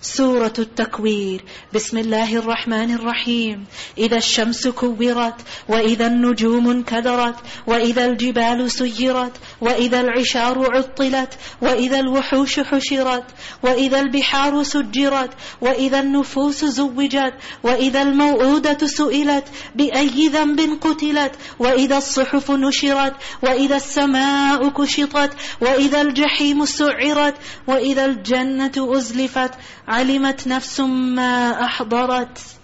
سورة التكوير. بسم الله الرحمن الرحيم. إذا الشمس كورت وإذا النجوم انكدرت وإذا الجبال سيرت وإذا العشار عطلت وإذا الوحوش حشرت وإذا البحار سجرت وإذا النفوس زوجت وإذا الموءودة سئلت بأي ذنب قتلت وإذا الصحف نشرت وإذا السماء كشطت وإذا الجحيم سعرت وإذا الجنة أزلفت. علمت نفس ما أحضرت.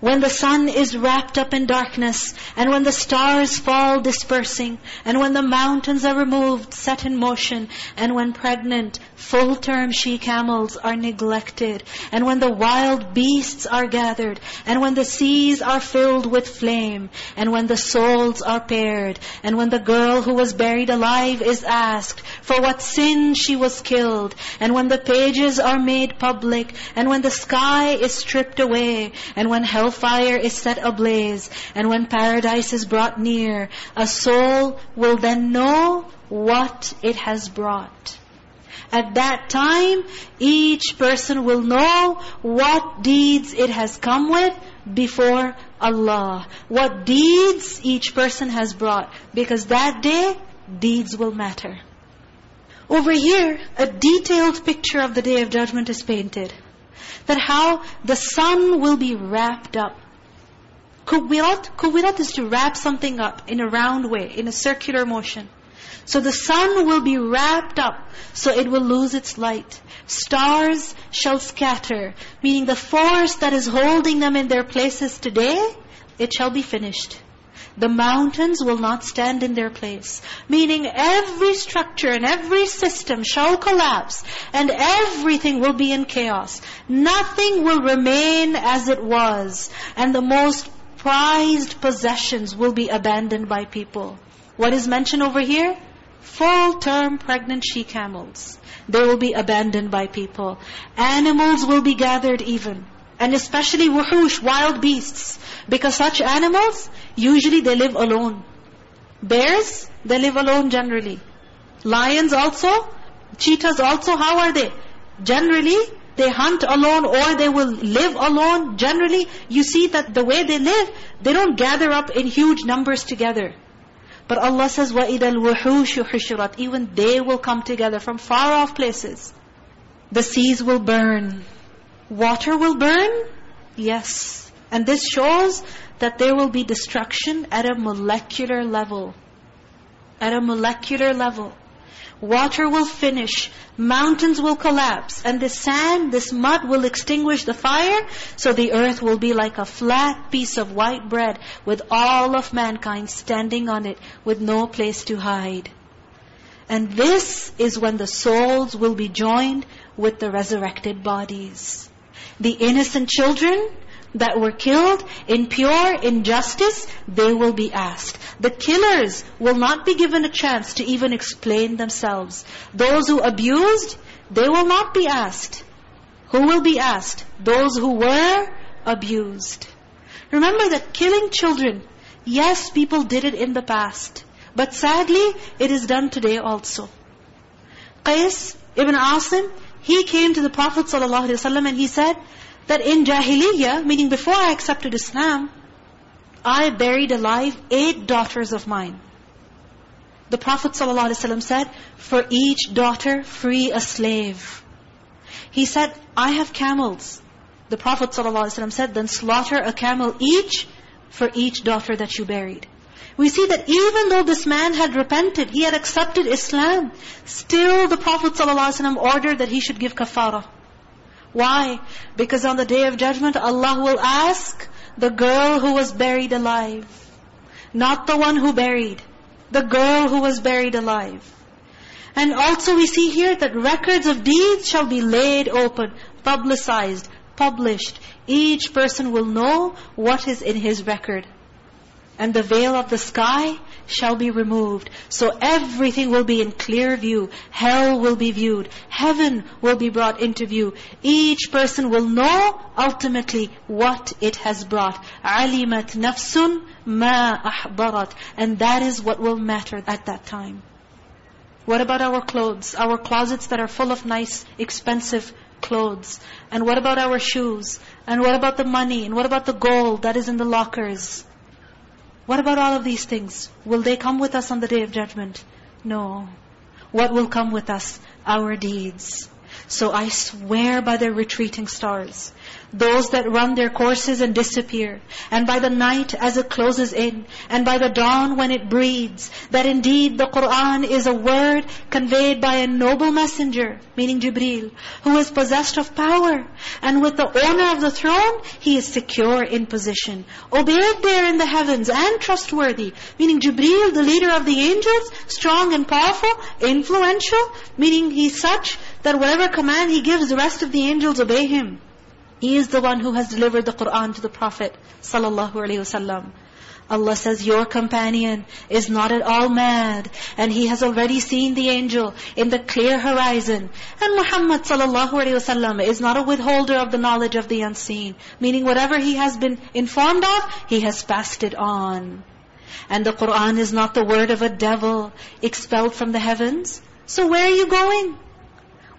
When the sun is wrapped up in darkness, and when the stars fall dispersing, and when the mountains are removed, set in motion, and when pregnant, full-term she-camels are neglected, and when the wild beasts are gathered, and when the seas are filled with flame, and when the souls are paired, and when the girl who was buried alive is asked for what sin she was killed, and when the pages are made public, and when the sky is stripped away, and when hell hellfire is set ablaze, and when paradise is brought near, a soul will then know what it has brought. At that time, each person will know what deeds it has come with before Allah. What deeds each person has brought. Because that day, deeds will matter. Over here, a detailed picture of the Day of Judgment is painted that how the sun will be wrapped up. Kuwirat, kuwirat is to wrap something up in a round way, in a circular motion. So the sun will be wrapped up, so it will lose its light. Stars shall scatter, meaning the force that is holding them in their places today, it shall be finished the mountains will not stand in their place. Meaning every structure and every system shall collapse and everything will be in chaos. Nothing will remain as it was. And the most prized possessions will be abandoned by people. What is mentioned over here? Full-term pregnant she-camels. They will be abandoned by people. Animals will be gathered even. And especially wuhush, wild beasts. Because such animals, usually they live alone. Bears, they live alone generally. Lions also, cheetahs also, how are they? Generally, they hunt alone or they will live alone. Generally, you see that the way they live, they don't gather up in huge numbers together. But Allah says, وَإِذَا الْوُحُوشُ حُشُرَتْ Even they will come together from far off places. The seas will burn. Water will burn? Yes. And this shows that there will be destruction at a molecular level. At a molecular level. Water will finish, mountains will collapse, and this sand, this mud will extinguish the fire, so the earth will be like a flat piece of white bread with all of mankind standing on it with no place to hide. And this is when the souls will be joined with the resurrected bodies. The innocent children that were killed in pure injustice, they will be asked. The killers will not be given a chance to even explain themselves. Those who abused, they will not be asked. Who will be asked? Those who were abused. Remember that killing children, yes, people did it in the past. But sadly, it is done today also. Qais ibn Asim, he came to the Prophet ﷺ and he said that in Jahiliyyah, meaning before I accepted Islam, I buried alive eight daughters of mine. The Prophet ﷺ said, for each daughter, free a slave. He said, I have camels. The Prophet ﷺ said, then slaughter a camel each for each daughter that you buried. We see that even though this man had repented, he had accepted Islam, still the Prophet ﷺ ordered that he should give kafara. Why? Because on the Day of Judgment, Allah will ask the girl who was buried alive. Not the one who buried. The girl who was buried alive. And also we see here that records of deeds shall be laid open, publicized, published. Each person will know what is in his record and the veil of the sky shall be removed. So everything will be in clear view. Hell will be viewed. Heaven will be brought into view. Each person will know ultimately what it has brought. عَلِمَتْ نَفْسٌ مَا أَحْضَرَتْ And that is what will matter at that time. What about our clothes? Our closets that are full of nice, expensive clothes. And what about our shoes? And what about the money? And what about the gold that is in the lockers? What about all of these things? Will they come with us on the Day of Judgment? No. What will come with us? Our deeds. So I swear by the retreating stars those that run their courses and disappear, and by the night as it closes in, and by the dawn when it breathes, that indeed the Qur'an is a word conveyed by a noble messenger, meaning Jibreel, who is possessed of power, and with the owner of the throne, he is secure in position, obeyed there in the heavens, and trustworthy, meaning Jibreel, the leader of the angels, strong and powerful, influential, meaning he's such that whatever command he gives, the rest of the angels obey him. He is the one who has delivered the Qur'an to the Prophet ﷺ. Allah says, your companion is not at all mad. And he has already seen the angel in the clear horizon. And Muhammad ﷺ is not a withholder of the knowledge of the unseen. Meaning whatever he has been informed of, he has passed it on. And the Qur'an is not the word of a devil expelled from the heavens. So where are you going?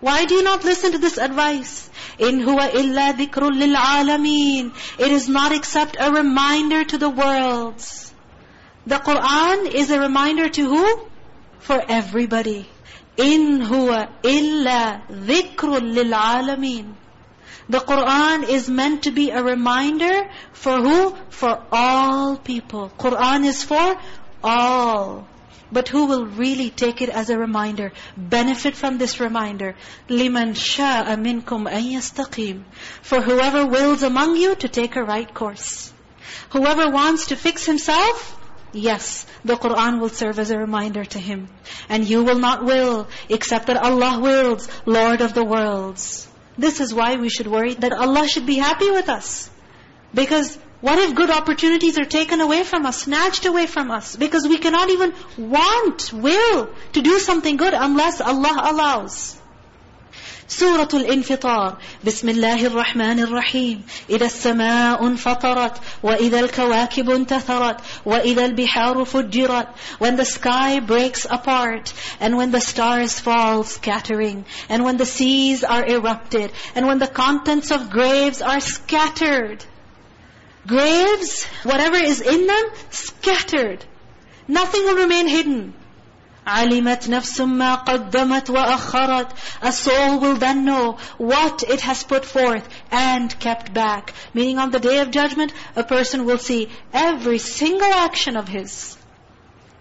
Why do you not listen to this advice? In huwa illa dhikrul lil alameen. It is not except a reminder to the worlds. The Qur'an is a reminder to who? For everybody. In huwa illa dhikrul lil alameen. The Qur'an is meant to be a reminder for who? For all people. Qur'an is for all. But who will really take it as a reminder, benefit from this reminder? لِمَنْ شَاءَ مِنْكُمْ أَنْ يَسْتَقِيمُ For whoever wills among you to take a right course. Whoever wants to fix himself, yes, the Qur'an will serve as a reminder to him. And you will not will, except that Allah wills, Lord of the worlds. This is why we should worry that Allah should be happy with us. Because what if good opportunities are taken away from us, snatched away from us? Because we cannot even want, will to do something good unless Allah allows. سورة الانفطار بسم الله الرحمن الرحيم إذا السماء انفطرت وإذا الكواكب انتثرت وإذا البحار فجرت When the sky breaks apart and when the stars fall scattering and when the seas are erupted and when the contents of graves are scattered Graves, whatever is in them, scattered. Nothing will remain hidden. عَلِمَتْ نَفْسٌ مَا قَدَّمَتْ وَأَخَّرَتْ A soul will then know what it has put forth and kept back. Meaning on the day of judgment, a person will see every single action of his.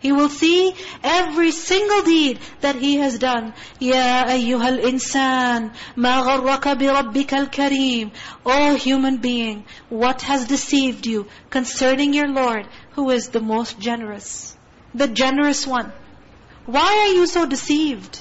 He will see every single deed that he has done. Ya ayyuhal insan, ma gharraka bi rabbika al-kareem. O human being, what has deceived you concerning your Lord, who is the most generous, the generous one? Why are you so deceived?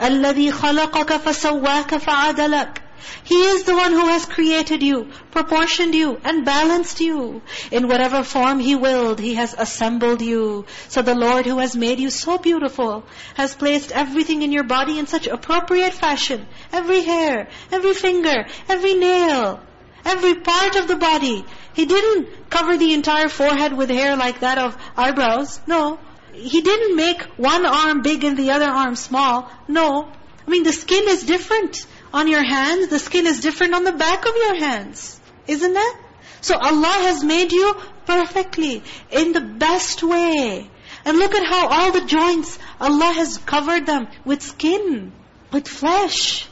الذي خلقك فسواك فعدلك he is the one who has created you, proportioned you, and balanced you. In whatever form He willed, He has assembled you. So the Lord who has made you so beautiful, has placed everything in your body in such appropriate fashion. Every hair, every finger, every nail, every part of the body. He didn't cover the entire forehead with hair like that of eyebrows. No. He didn't make one arm big and the other arm small. No. I mean, the skin is different on your hands, the skin is different on the back of your hands. Isn't that? So Allah has made you perfectly, in the best way. And look at how all the joints, Allah has covered them with skin, with flesh.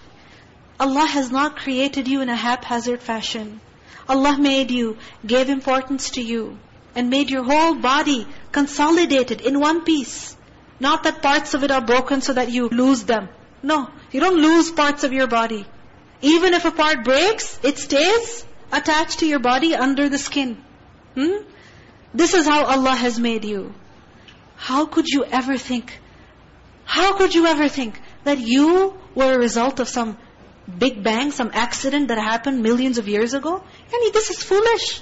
Allah has not created you in a haphazard fashion. Allah made you, gave importance to you, and made your whole body consolidated in one piece. Not that parts of it are broken so that you lose them. No, you don't lose parts of your body. Even if a part breaks, it stays attached to your body under the skin. Hmm? This is how Allah has made you. How could you ever think, how could you ever think that you were a result of some big bang, some accident that happened millions of years ago? This is foolish.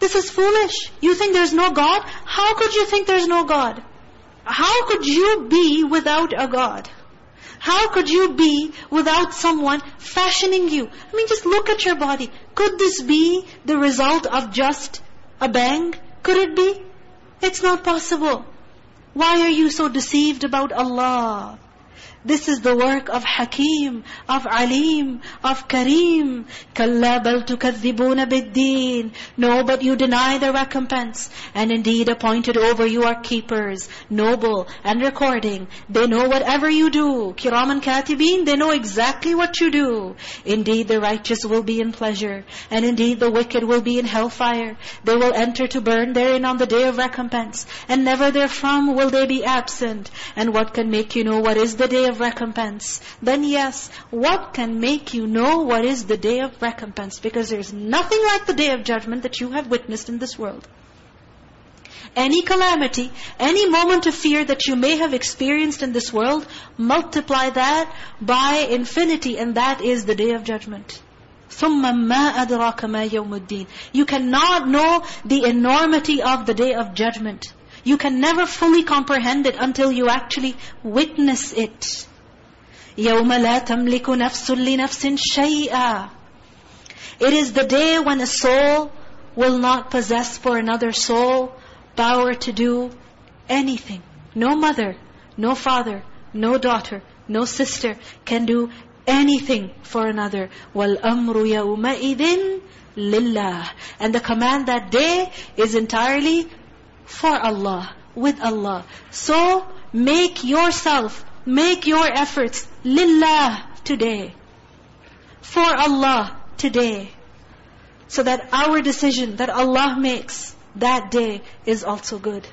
This is foolish. You think there's no God? How could you think there's no God? How could you be without a God? How could you be without someone fashioning you? I mean, just look at your body. Could this be the result of just a bang? Could it be? It's not possible. Why are you so deceived about Allah? This is the work of Hakim, of Alim, of Kareem. كَلَّا بَلْ تُكَذِّبُونَ بِالدِّينِ No, but you deny the recompense. And indeed appointed over you are keepers, noble and recording. They know whatever you do. Kiraman katibin, they know exactly what you do. Indeed the righteous will be in pleasure. And indeed the wicked will be in hellfire. They will enter to burn therein on the day of recompense. And never therefrom will they be absent. And what can make you know what is the day of recompense, then yes, what can make you know what is the day of recompense? Because there's nothing like the day of judgment that you have witnessed in this world. Any calamity, any moment of fear that you may have experienced in this world, multiply that by infinity, and that is the day of judgment. ثُمَّ مَا أَدْرَاكَ مَا يَوْمُ الدِّينِ You cannot know the enormity of the day of judgment. You can never fully comprehend it until you actually witness it. يَوْمَ لَا تَمْلِكُ نَفْسٌ لِنَفْسٍ شَيْئًا It is the day when a soul will not possess for another soul power to do anything. No mother, no father, no daughter, no sister can do anything for another. وَالْأَمْرُ يَوْمَئِذٍ لِلَّهِ And the command that day is entirely for Allah, with Allah. So, make yourself, make your efforts, lillah, today. For Allah, today. So that our decision that Allah makes that day is also good.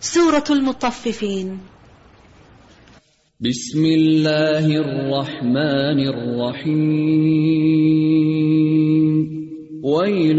Surah Al-Mutaffifin. بسم الله الرحمن الرحيم ويل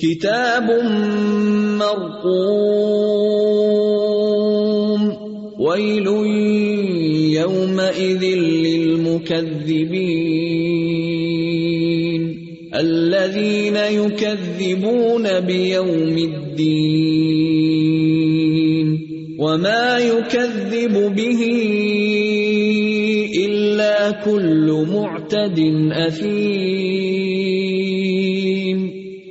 كتاب مرقوم. ويل يومئذ للمكذبين. الذين يكذبون بيوم الدين. وما يكذب به إلا كل معتد أثيم.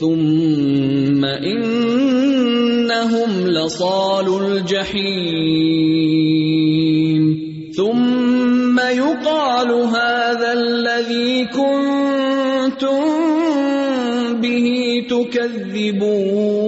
ثم إنهم لصال الجحيم ثم يقال هذا الذي كنتم به تكذبون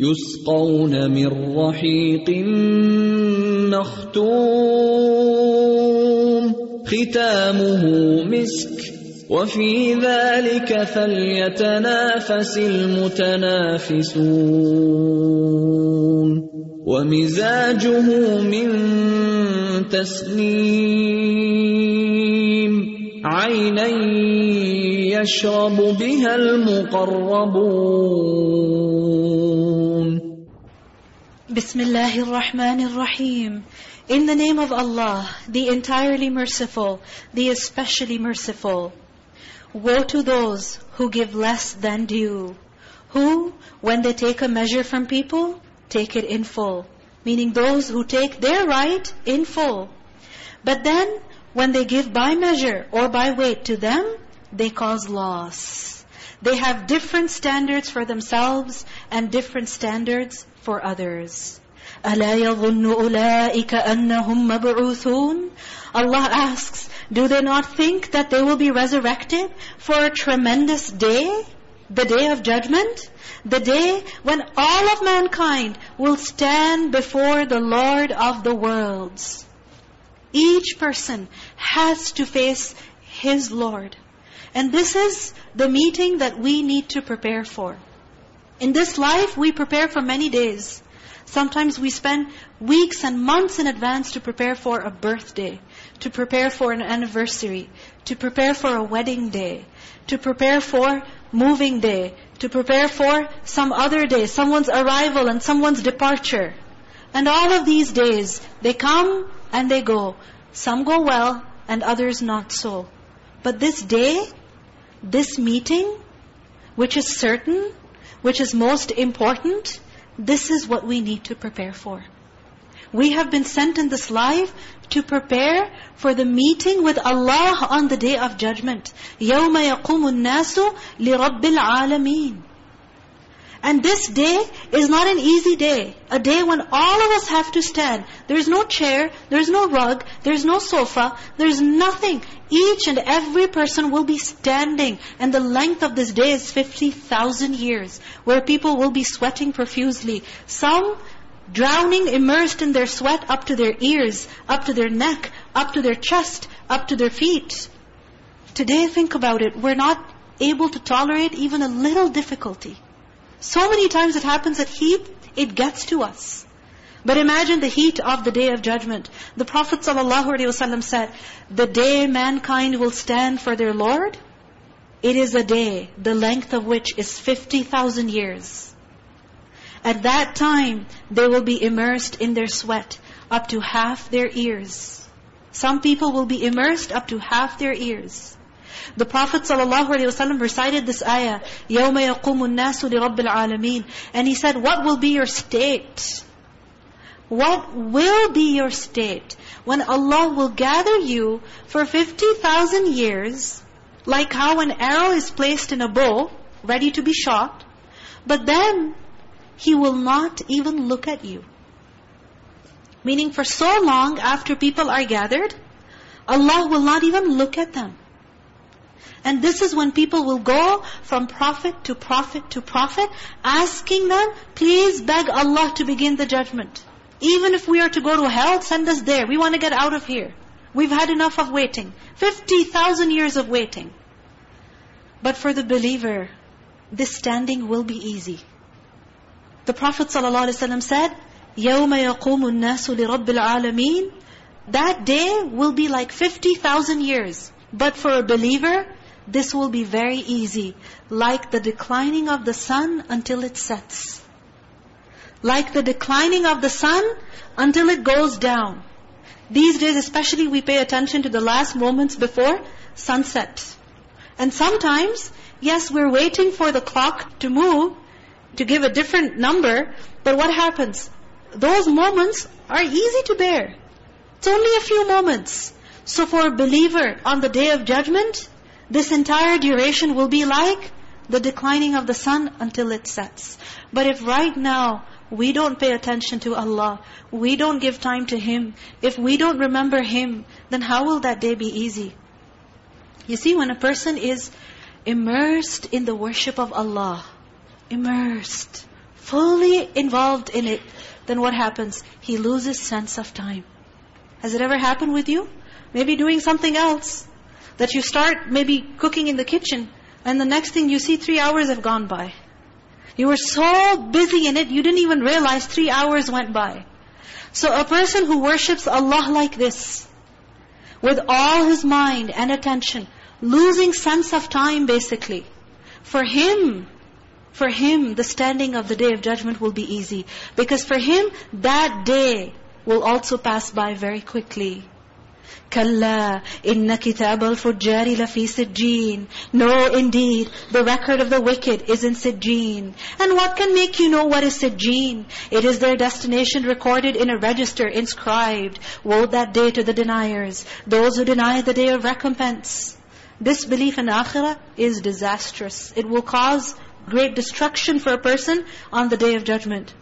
يسقون من رحيق مختوم. ختامه مسك. وفي ذلك فليتنافس المتنافسون. ومزاجه من تسنيم. عينا يشرب بها المقربون. Bismillah ar-Rahman ar-Rahim. In the name of Allah, the entirely merciful, the especially merciful. Woe to those who give less than due, who, when they take a measure from people, take it in full. Meaning those who take their right in full. But then, when they give by measure or by weight to them, they cause loss. They have different standards for themselves and different standards for others. أَلَا يَظُنُّ أُولَٰئِكَ أَنَّهُمْ مَبْعُوثُونَ Allah asks, do they not think that they will be resurrected for a tremendous day? The day of judgment? The day when all of mankind will stand before the Lord of the worlds. Each person has to face his Lord. And this is the meeting that we need to prepare for. In this life, we prepare for many days. Sometimes we spend weeks and months in advance to prepare for a birthday, to prepare for an anniversary, to prepare for a wedding day, to prepare for moving day, to prepare for some other day, someone's arrival and someone's departure. And all of these days, they come and they go. Some go well and others not so. But this day, this meeting, which is certain, which is most important, this is what we need to prepare for. We have been sent in this life to prepare for the meeting with Allah on the day of judgment. يَوْمَ يَقُومُ النَّاسُ لِرَبِّ الْعَالَمِينَ and this day is not an easy day. A day when all of us have to stand. There's no chair, there's no rug, there's no sofa, there's nothing. Each and every person will be standing. And the length of this day is 50,000 years. Where people will be sweating profusely. Some drowning, immersed in their sweat up to their ears, up to their neck, up to their chest, up to their feet. Today, think about it. We're not able to tolerate even a little difficulty. So many times it happens that heat, it gets to us. But imagine the heat of the day of judgment. The Prophet ﷺ said, the day mankind will stand for their Lord, it is a day, the length of which is 50,000 years. At that time, they will be immersed in their sweat up to half their ears. Some people will be immersed up to half their ears. The Prophet ﷺ recited this ayah, يَوْمَ يَقُومُ النَّاسُ لِرَبِّ الْعَالَمِينَ And he said, what will be your state? What will be your state when Allah will gather you for 50,000 years, like how an arrow is placed in a bow, ready to be shot, but then He will not even look at you. Meaning for so long after people are gathered, Allah will not even look at them. And this is when people will go from prophet to prophet to prophet, asking them, please beg Allah to begin the judgment. Even if we are to go to hell, send us there. We want to get out of here. We've had enough of waiting. 50,000 years of waiting. But for the believer, this standing will be easy. The Prophet ﷺ said, يَوْمَ يَقُومُ النَّاسُ لِرَبِّ الْعَالَمِينَ That day will be like 50,000 years. But for a believer, this will be very easy. Like the declining of the sun until it sets. Like the declining of the sun until it goes down. These days especially we pay attention to the last moments before sunset. And sometimes Yes, we're waiting for the clock to move, to give a different number, but what happens? Those moments are easy to bear. It's only a few moments. So for a believer on the day of judgment, this entire duration will be like the declining of the sun until it sets. But if right now we don't pay attention to Allah, we don't give time to Him, if we don't remember Him, then how will that day be easy? You see, when a person is immersed in the worship of Allah, immersed, fully involved in it, then what happens? He loses sense of time. Has it ever happened with you? Maybe doing something else. That you start maybe cooking in the kitchen, and the next thing you see, three hours have gone by. You were so busy in it, you didn't even realize three hours went by. So a person who worships Allah like this, with all his mind and attention, losing sense of time basically, for him, for him, the standing of the Day of Judgment will be easy. Because for him, that day will also pass by very quickly. كَلَّا إِنَّ كِتَابَ الْفُجَّارِ لَفِي سِجِّينَ No, indeed, the record of the wicked is in Sijjeen. And what can make you know what is Sijjeen? It is their destination recorded in a register inscribed. Woe that day to the deniers, those who deny the day of recompense. Disbelief in akhirah is disastrous. It will cause great destruction for a person on the day of judgment.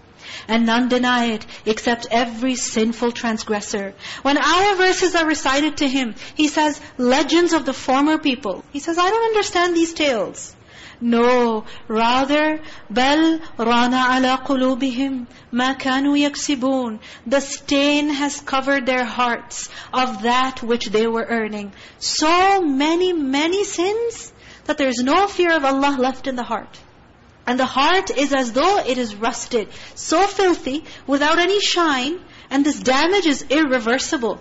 And none deny it except every sinful transgressor. When our verses are recited to him, he says, legends of the former people. He says, I don't understand these tales. No, rather, بَلْ رَانَ عَلَىٰ قُلُوبِهِمْ مَا كَانُوا يَكْسِبُونَ The stain has covered their hearts of that which they were earning. So many, many sins that there's no fear of Allah left in the heart. And the heart is as though it is rusted, so filthy, without any shine, and this damage is irreversible.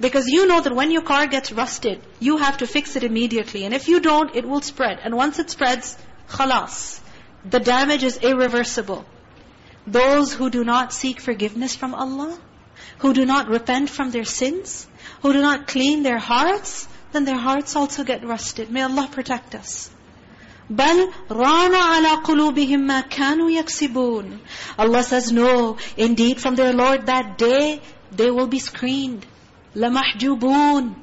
Because you know that when your car gets rusted, you have to fix it immediately. And if you don't, it will spread. And once it spreads, khalas. The damage is irreversible. Those who do not seek forgiveness from Allah, who do not repent from their sins, who do not clean their hearts, then their hearts also get rusted. May Allah protect us. بَلْ رَانَ عَلَىٰ قُلُوبِهِمْ مَا كَانُوا يَكْسِبُونَ Allah says, no, indeed from their Lord that day, they will be screened. لَمَحْجُوبُونَ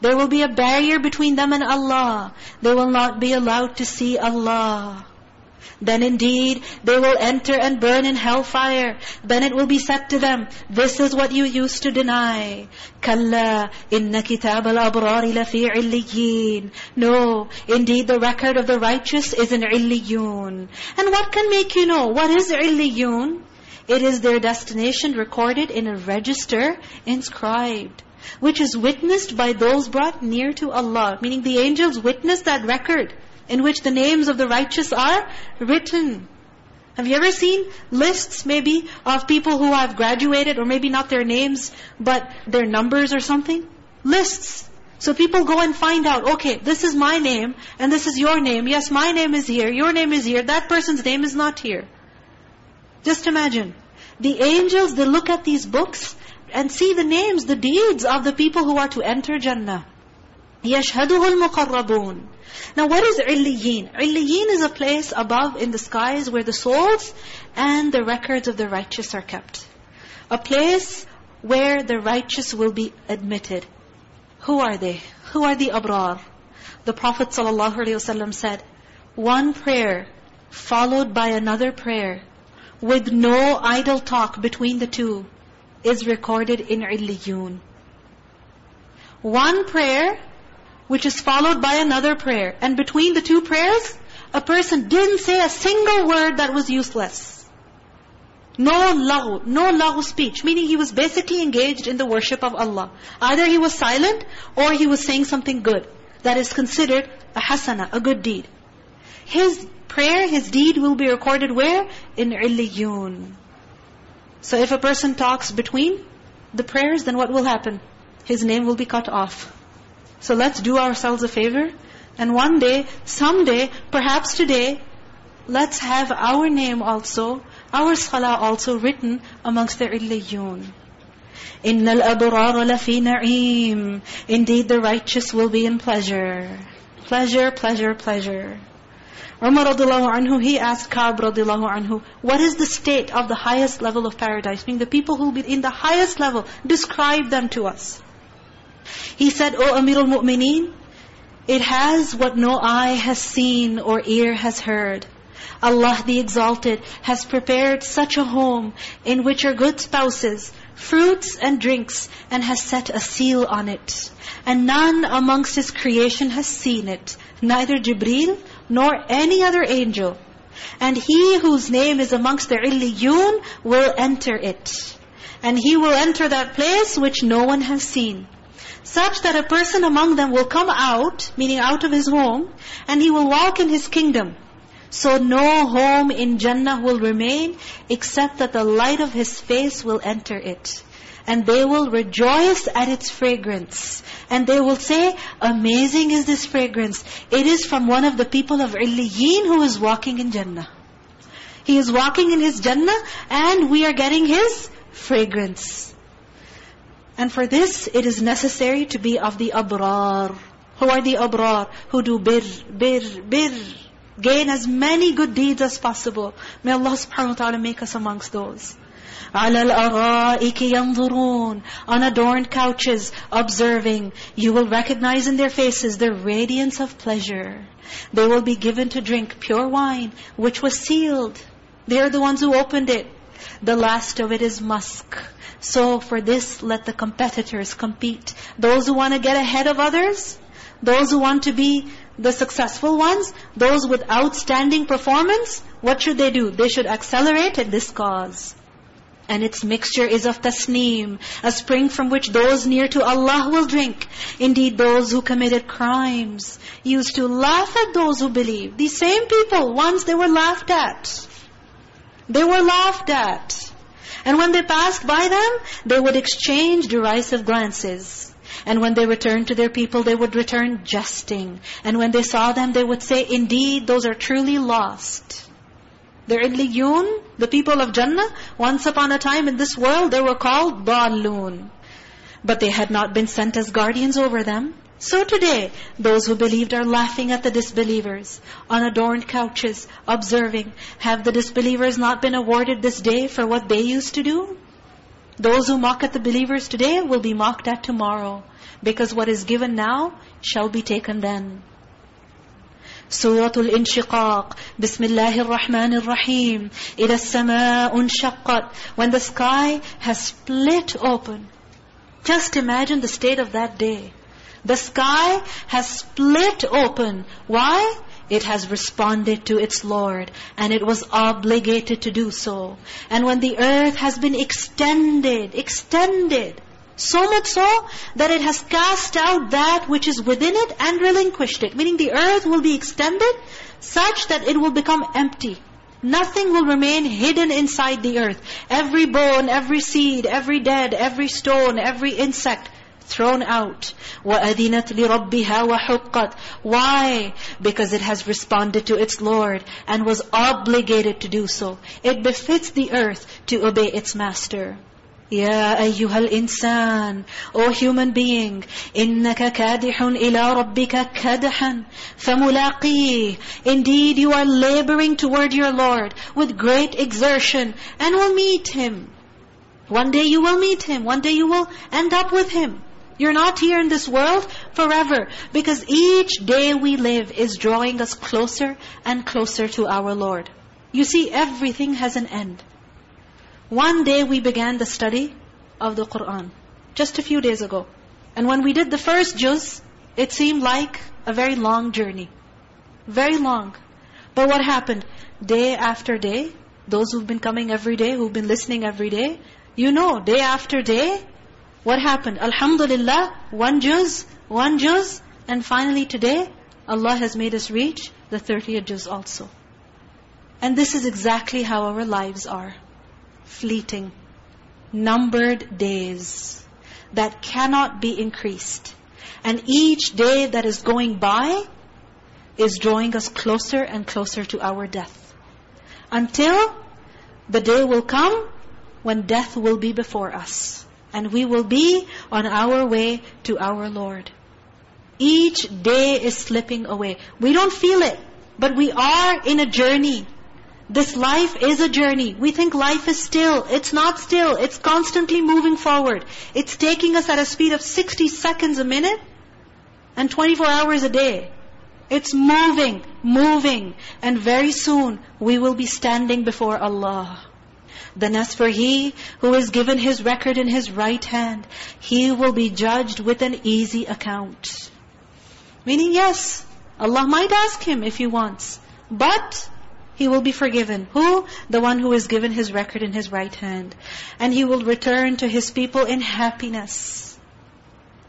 There will be a barrier between them and Allah. They will not be allowed to see Allah. Then indeed, they will enter and burn in hellfire. Then it will be said to them, this is what you used to deny. كَلَّا إِنَّ كِتَابَ الْأَبْرَارِ لَفِي عِلِّيِّينَ No, indeed the record of the righteous is in عِلِّيُّون. And what can make you know? What is عِلِّيُّون? It is their destination recorded in a register inscribed which is witnessed by those brought near to Allah. Meaning the angels witness that record in which the names of the righteous are written. Have you ever seen lists maybe of people who have graduated or maybe not their names but their numbers or something? Lists. So people go and find out, okay, this is my name and this is your name. Yes, my name is here, your name is here, that person's name is not here. Just imagine. The angels, they look at these books and see the names, the deeds of the people who are to enter Jannah. يَشْهَدُهُ الْمُقَرَّبُونَ Now what is Illiyin? Illiyin is a place above in the skies where the souls and the records of the righteous are kept. A place where the righteous will be admitted. Who are they? Who are the abrar? The Prophet ﷺ said, one prayer followed by another prayer with no idle talk between the two is recorded in Illiyun. One prayer which is followed by another prayer. And between the two prayers, a person didn't say a single word that was useless. No lahu, no lahu speech. Meaning he was basically engaged in the worship of Allah. Either he was silent or he was saying something good. That is considered a hasana, a good deed. His prayer, his deed will be recorded where? In illiyun. So if a person talks between the prayers, then what will happen? His name will be cut off. So let's do ourselves a favor. And one day, someday, perhaps today, let's have our name also, our salah also written amongst the illiyun. إِنَّ الْأَبْرَارَ لَفِي نَعِيمٍ Indeed, the righteous will be in pleasure. Pleasure, pleasure, pleasure. Umar radiallahu anhu, he asked Ka'b radiallahu anhu, what is the state of the highest level of paradise? Meaning the people who will be in the highest level, describe them to us. He said, O Amirul Mu'mineen, it has what no eye has seen or ear has heard. Allah the Exalted has prepared such a home in which are good spouses, fruits and drinks, and has set a seal on it. And none amongst His creation has seen it, neither Jibreel nor any other angel. And he whose name is amongst the illiyun will enter it. And he will enter that place which no one has seen. Such that a person among them will come out, meaning out of his home, and he will walk in his kingdom. So no home in Jannah will remain, except that the light of his face will enter it. And they will rejoice at its fragrance. And they will say, amazing is this fragrance. It is from one of the people of Illiyin who is walking in Jannah. He is walking in his Jannah and we are getting his fragrance. And for this, it is necessary to be of the abrar. Who are the abrar? Who do bir, bir, bir. Gain as many good deeds as possible. May Allah subhanahu wa ta'ala make us amongst those. عَلَى الْأَرَائِكِ يَنظُرُونَ On adorned couches, observing. You will recognize in their faces the radiance of pleasure. They will be given to drink pure wine, which was sealed. They are the ones who opened it. The last of it is musk. So for this, let the competitors compete. Those who want to get ahead of others, those who want to be the successful ones, those with outstanding performance, what should they do? They should accelerate in this cause. And its mixture is of tasneem, a spring from which those near to Allah will drink. Indeed, those who committed crimes used to laugh at those who believe. These same people, once they were laughed at. They were laughed at. And when they passed by them, they would exchange derisive glances. And when they returned to their people, they would return jesting. And when they saw them, they would say, Indeed, those are truly lost. The illiyun, the people of Jannah, once upon a time in this world, they were called dallun. But they had not been sent as guardians over them. So today, those who believed are laughing at the disbelievers on adorned couches, observing, have the disbelievers not been awarded this day for what they used to do? Those who mock at the believers today will be mocked at tomorrow. Because what is given now shall be taken then. سورة الانشقاق بسم الله الرحمن الرحيم إذا السماء انشقت When the sky has split open. Just imagine the state of that day. The sky has split open. Why? It has responded to its Lord. And it was obligated to do so. And when the earth has been extended, extended, so much so that it has cast out that which is within it and relinquished it. Meaning the earth will be extended such that it will become empty. Nothing will remain hidden inside the earth. Every bone, every seed, every dead, every stone, every insect thrown out. وَأَذِنَتْ لِرَبِّهَا وَحُقَّتْ Why? Because it has responded to its Lord and was obligated to do so. It befits the earth to obey its master. يا أيها الإنسان O human being إنك كادح إلى ربك كدحا فملاقيه Indeed you are laboring toward your Lord with great exertion and will meet Him. One day you will meet Him. One day you will end up with Him. You're not here in this world forever. Because each day we live is drawing us closer and closer to our Lord. You see, everything has an end. One day we began the study of the Qur'an. Just a few days ago. And when we did the first juz, it seemed like a very long journey. Very long. But what happened? Day after day, those who've been coming every day, who've been listening every day, you know, day after day, what happened? Alhamdulillah, one juz, one juz, and finally today, Allah has made us reach the 30th juz also. And this is exactly how our lives are fleeting, numbered days that cannot be increased. And each day that is going by is drawing us closer and closer to our death. Until the day will come when death will be before us. And we will be on our way to our Lord. Each day is slipping away. We don't feel it. But we are in a journey. This life is a journey. We think life is still. It's not still. It's constantly moving forward. It's taking us at a speed of 60 seconds a minute and 24 hours a day. It's moving, moving. And very soon, we will be standing before Allah. Then as for he who is given his record in his right hand, he will be judged with an easy account. Meaning, yes, Allah might ask him if he wants. But he will be forgiven. Who? The one who is given his record in his right hand. And he will return to his people in happiness.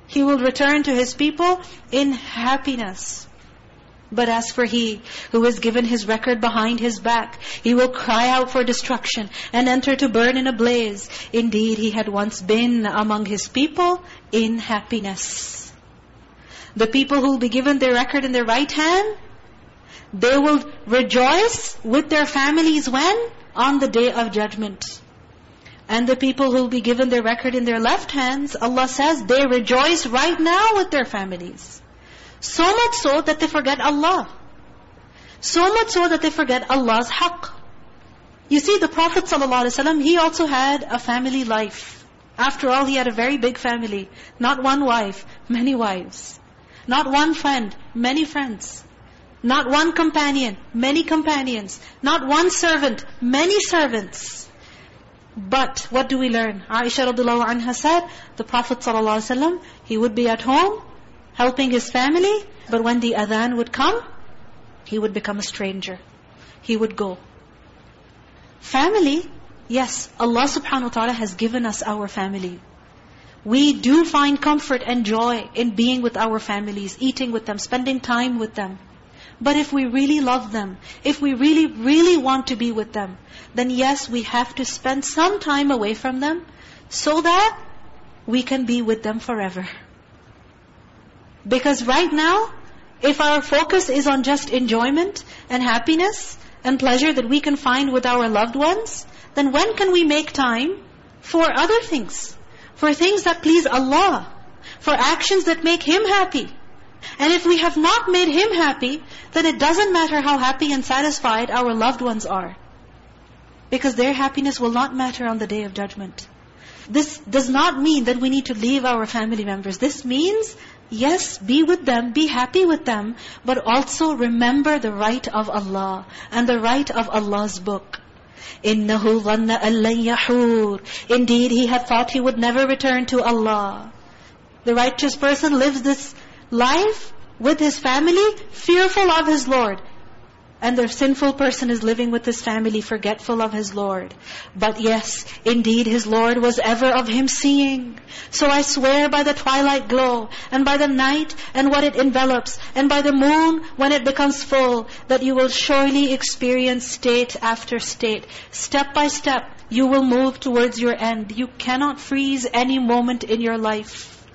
He will return to his people in happiness. But as for he who is given his record behind his back, he will cry out for destruction and enter to burn in a blaze. Indeed, he had once been among his people in happiness. The people who will be given their record in their right hand, they will rejoice with their families when? On the day of judgment. And the people who will be given their record in their left hands, Allah says, they rejoice right now with their families. So much so that they forget Allah. So much so that they forget Allah's haqq. You see, the Prophet ﷺ, he also had a family life. After all, he had a very big family. Not one wife, many wives. Not one friend, many friends. Not one companion, many companions. Not one servant, many servants. But what do we learn? Aisha radiallahu anha said, the Prophet ﷺ, he would be at home, helping his family. But when the adhan would come, he would become a stranger. He would go. Family, yes, Allah subhanahu wa ta'ala has given us our family. We do find comfort and joy in being with our families, eating with them, spending time with them. But if we really love them, if we really, really want to be with them, then yes, we have to spend some time away from them so that we can be with them forever. Because right now, if our focus is on just enjoyment and happiness and pleasure that we can find with our loved ones, then when can we make time for other things? For things that please Allah. For actions that make Him happy. And if we have not made Him happy, then it doesn't matter how happy and satisfied our loved ones are. Because their happiness will not matter on the Day of Judgment. This does not mean that we need to leave our family members. This means Yes, be with them, be happy with them, but also remember the right of Allah and the right of Allah's book. إِنَّهُ ظَنَّ أَلَّنْ يَحُورٍ Indeed, he had thought he would never return to Allah. The righteous person lives this life with his family, fearful of his Lord. And the sinful person is living with his family, forgetful of his Lord. But yes, indeed his Lord was ever of him seeing. So I swear by the twilight glow, and by the night and what it envelops, and by the moon when it becomes full, that you will surely experience state after state. Step by step, you will move towards your end. You cannot freeze any moment in your life.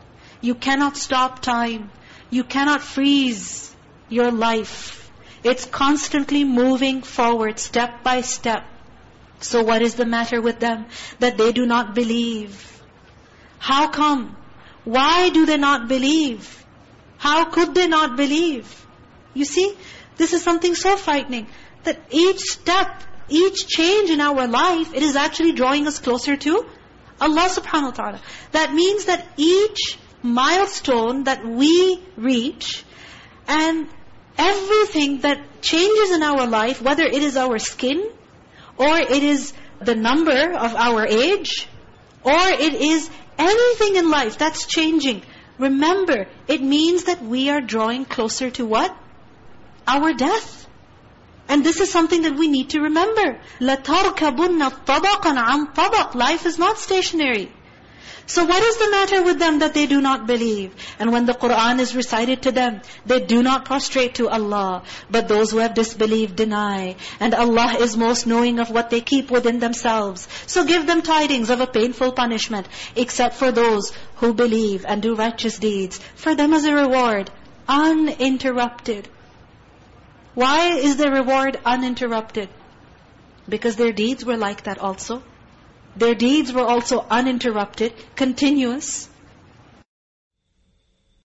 You cannot stop time. You cannot freeze your life. It's constantly moving forward, step by step. So what is the matter with them? That they do not believe. How come? Why do they not believe? How could they not believe? You see, this is something so frightening. That each step, each change in our life, it is actually drawing us closer to Allah subhanahu wa ta'ala. That means that each milestone that we reach, and everything that changes in our life, whether it is our skin, or it is the number of our age, or it is anything in life that's changing, remember, it means that we are drawing closer to what? Our death. And this is something that we need to remember. لَتَرْكَبُنَّ طَبَقًا عَنْ طَبَقٍ Life is not stationary. So what is the matter with them that they do not believe? And when the Qur'an is recited to them, they do not prostrate to Allah. But those who have disbelieved deny. And Allah is most knowing of what they keep within themselves. So give them tidings of a painful punishment, except for those who believe and do righteous deeds. For them is a reward, uninterrupted. Why is the reward uninterrupted? Because their deeds were like that also. Their deeds were also uninterrupted, continuous.